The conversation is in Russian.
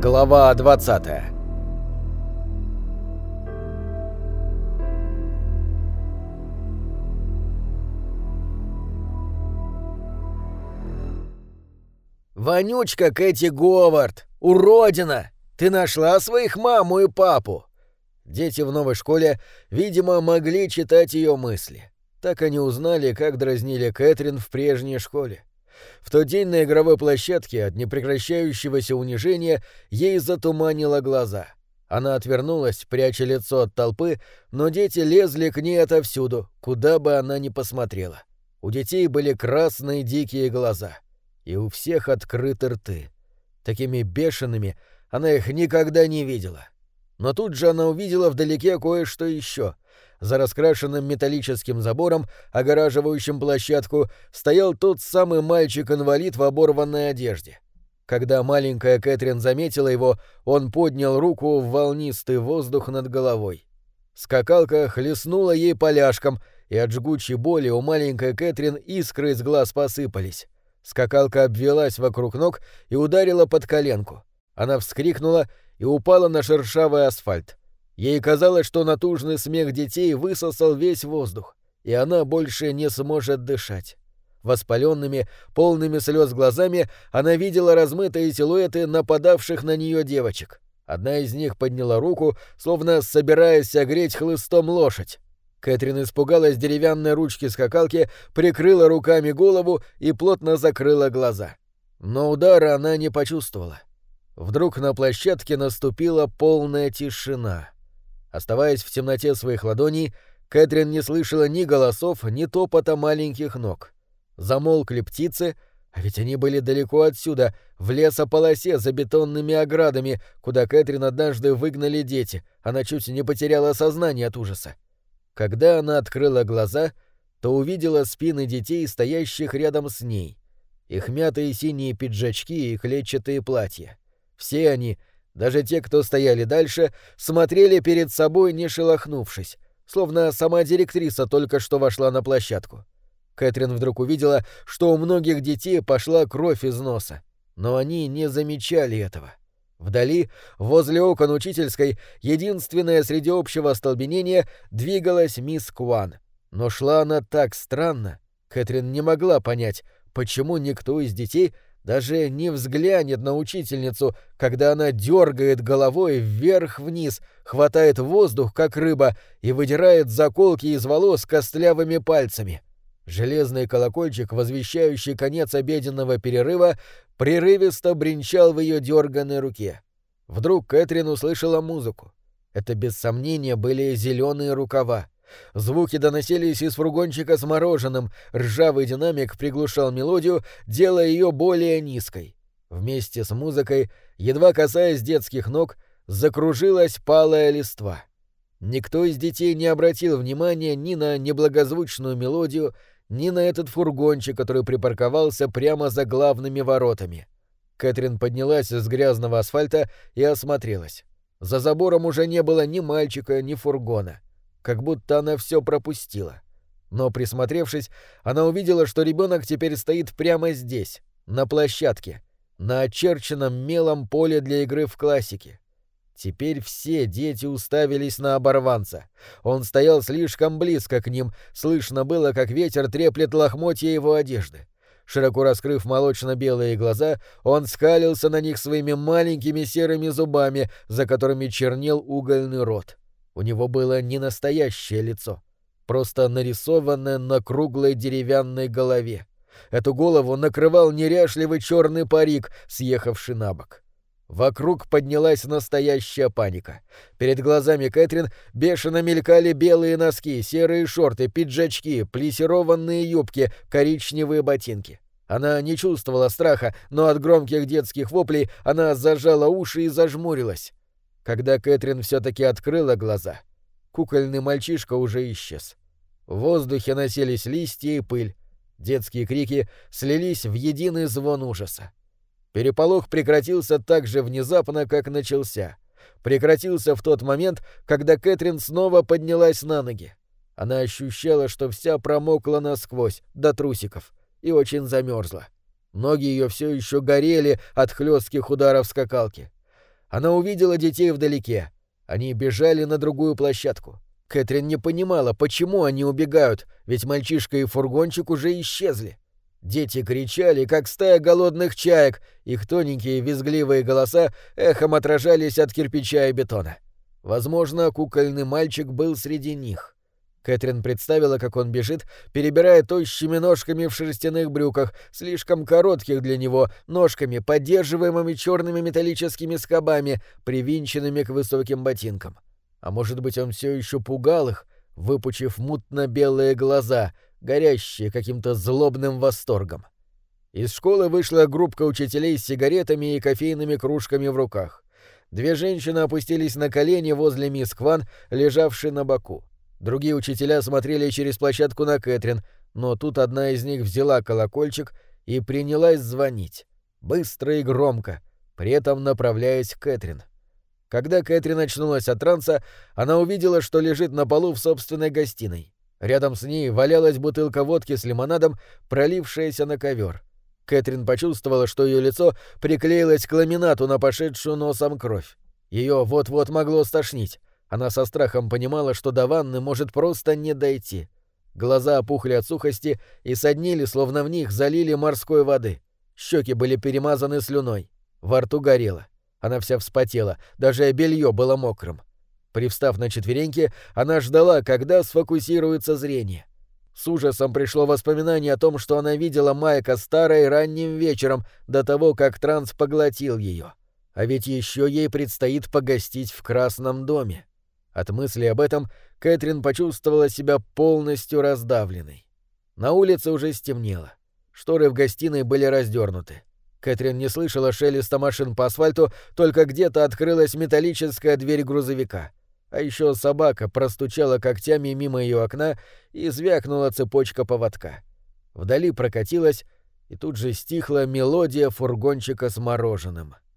Глава 20 «Вонючка Кэти Говард! Уродина! Ты нашла своих маму и папу!» Дети в новой школе, видимо, могли читать ее мысли. Так они узнали, как дразнили Кэтрин в прежней школе. В тот день на игровой площадке от непрекращающегося унижения ей затуманило глаза. Она отвернулась, пряча лицо от толпы, но дети лезли к ней отовсюду, куда бы она ни посмотрела. У детей были красные дикие глаза. И у всех открыты рты. Такими бешеными она их никогда не видела. Но тут же она увидела вдалеке кое-что еще — за раскрашенным металлическим забором, огораживающим площадку, стоял тот самый мальчик-инвалид в оборванной одежде. Когда маленькая Кэтрин заметила его, он поднял руку в волнистый воздух над головой. Скакалка хлестнула ей поляшком, и от жгучей боли у маленькой Кэтрин искры из глаз посыпались. Скакалка обвелась вокруг ног и ударила под коленку. Она вскрикнула и упала на шершавый асфальт. Ей казалось, что натужный смех детей высосал весь воздух, и она больше не сможет дышать. Воспаленными, полными слез глазами она видела размытые силуэты нападавших на нее девочек. Одна из них подняла руку, словно собираясь огреть хлыстом лошадь. Кэтрин испугалась деревянной ручки скакалки, прикрыла руками голову и плотно закрыла глаза. Но удара она не почувствовала. Вдруг на площадке наступила полная тишина. Оставаясь в темноте своих ладоней, Кэтрин не слышала ни голосов, ни топота маленьких ног. Замолкли птицы, а ведь они были далеко отсюда, в лесополосе за бетонными оградами, куда Кэтрин однажды выгнали дети. Она чуть не потеряла сознание от ужаса. Когда она открыла глаза, то увидела спины детей, стоящих рядом с ней. Их мятые синие пиджачки и клетчатые платья. Все они даже те, кто стояли дальше, смотрели перед собой, не шелохнувшись, словно сама директриса только что вошла на площадку. Кэтрин вдруг увидела, что у многих детей пошла кровь из носа, но они не замечали этого. Вдали, возле окон учительской, единственная среди общего остолбенения, двигалась мисс Куан. Но шла она так странно. Кэтрин не могла понять, почему никто из детей даже не взглянет на учительницу, когда она дергает головой вверх-вниз, хватает воздух, как рыба, и выдирает заколки из волос костлявыми пальцами. Железный колокольчик, возвещающий конец обеденного перерыва, прерывисто бренчал в ее дерганной руке. Вдруг Кэтрин услышала музыку. Это, без сомнения, были зеленые рукава. Звуки доносились из фургончика с мороженым, ржавый динамик приглушал мелодию, делая ее более низкой. Вместе с музыкой, едва касаясь детских ног, закружилась палая листва. Никто из детей не обратил внимания ни на неблагозвучную мелодию, ни на этот фургончик, который припарковался прямо за главными воротами. Кэтрин поднялась с грязного асфальта и осмотрелась. За забором уже не было ни мальчика, ни фургона как будто она все пропустила. Но присмотревшись, она увидела, что ребенок теперь стоит прямо здесь, на площадке, на очерченном мелом поле для игры в классике. Теперь все дети уставились на оборванца. Он стоял слишком близко к ним, слышно было, как ветер треплет лохмотья его одежды. Широко раскрыв молочно-белые глаза, он скалился на них своими маленькими серыми зубами, за которыми чернел угольный рот. У него было не настоящее лицо, просто нарисованное на круглой деревянной голове. Эту голову накрывал неряшливый черный парик, съехавший на бок. Вокруг поднялась настоящая паника. Перед глазами Кэтрин бешено мелькали белые носки, серые шорты, пиджачки, плесированные юбки, коричневые ботинки. Она не чувствовала страха, но от громких детских воплей она зажала уши и зажмурилась. Когда Кэтрин все-таки открыла глаза, кукольный мальчишка уже исчез. В воздухе носились листья и пыль. Детские крики слились в единый звон ужаса. Переполох прекратился так же внезапно, как начался. Прекратился в тот момент, когда Кэтрин снова поднялась на ноги. Она ощущала, что вся промокла насквозь, до трусиков, и очень замерзла. Ноги ее все еще горели от хлестких ударов скакалки. Она увидела детей вдалеке. Они бежали на другую площадку. Кэтрин не понимала, почему они убегают, ведь мальчишка и фургончик уже исчезли. Дети кричали, как стая голодных чаек, их тоненькие визгливые голоса эхом отражались от кирпича и бетона. Возможно, кукольный мальчик был среди них. Кэтрин представила, как он бежит, перебирая тощими ножками в шерстяных брюках, слишком коротких для него, ножками, поддерживаемыми черными металлическими скобами, привинченными к высоким ботинкам. А может быть, он все еще пугал их, выпучив мутно-белые глаза, горящие каким-то злобным восторгом. Из школы вышла группка учителей с сигаретами и кофейными кружками в руках. Две женщины опустились на колени возле мисс Кван, лежавшей на боку. Другие учителя смотрели через площадку на Кэтрин, но тут одна из них взяла колокольчик и принялась звонить. Быстро и громко, при этом направляясь к Кэтрин. Когда Кэтрин очнулась от транса, она увидела, что лежит на полу в собственной гостиной. Рядом с ней валялась бутылка водки с лимонадом, пролившаяся на ковер. Кэтрин почувствовала, что ее лицо приклеилось к ламинату на пошедшую носом кровь. Ее вот-вот могло стошнить. Она со страхом понимала, что до ванны может просто не дойти. Глаза опухли от сухости и соднили, словно в них залили морской воды. Щеки были перемазаны слюной. Во рту горело. Она вся вспотела, даже белье было мокрым. Привстав на четвереньки, она ждала, когда сфокусируется зрение. С ужасом пришло воспоминание о том, что она видела Майка старой ранним вечером, до того, как транс поглотил ее. А ведь еще ей предстоит погостить в Красном доме. От мысли об этом Кэтрин почувствовала себя полностью раздавленной. На улице уже стемнело. Шторы в гостиной были раздернуты. Кэтрин не слышала шелеста машин по асфальту, только где-то открылась металлическая дверь грузовика. А еще собака простучала когтями мимо ее окна и звякнула цепочка поводка. Вдали прокатилась, и тут же стихла мелодия фургончика с мороженым. —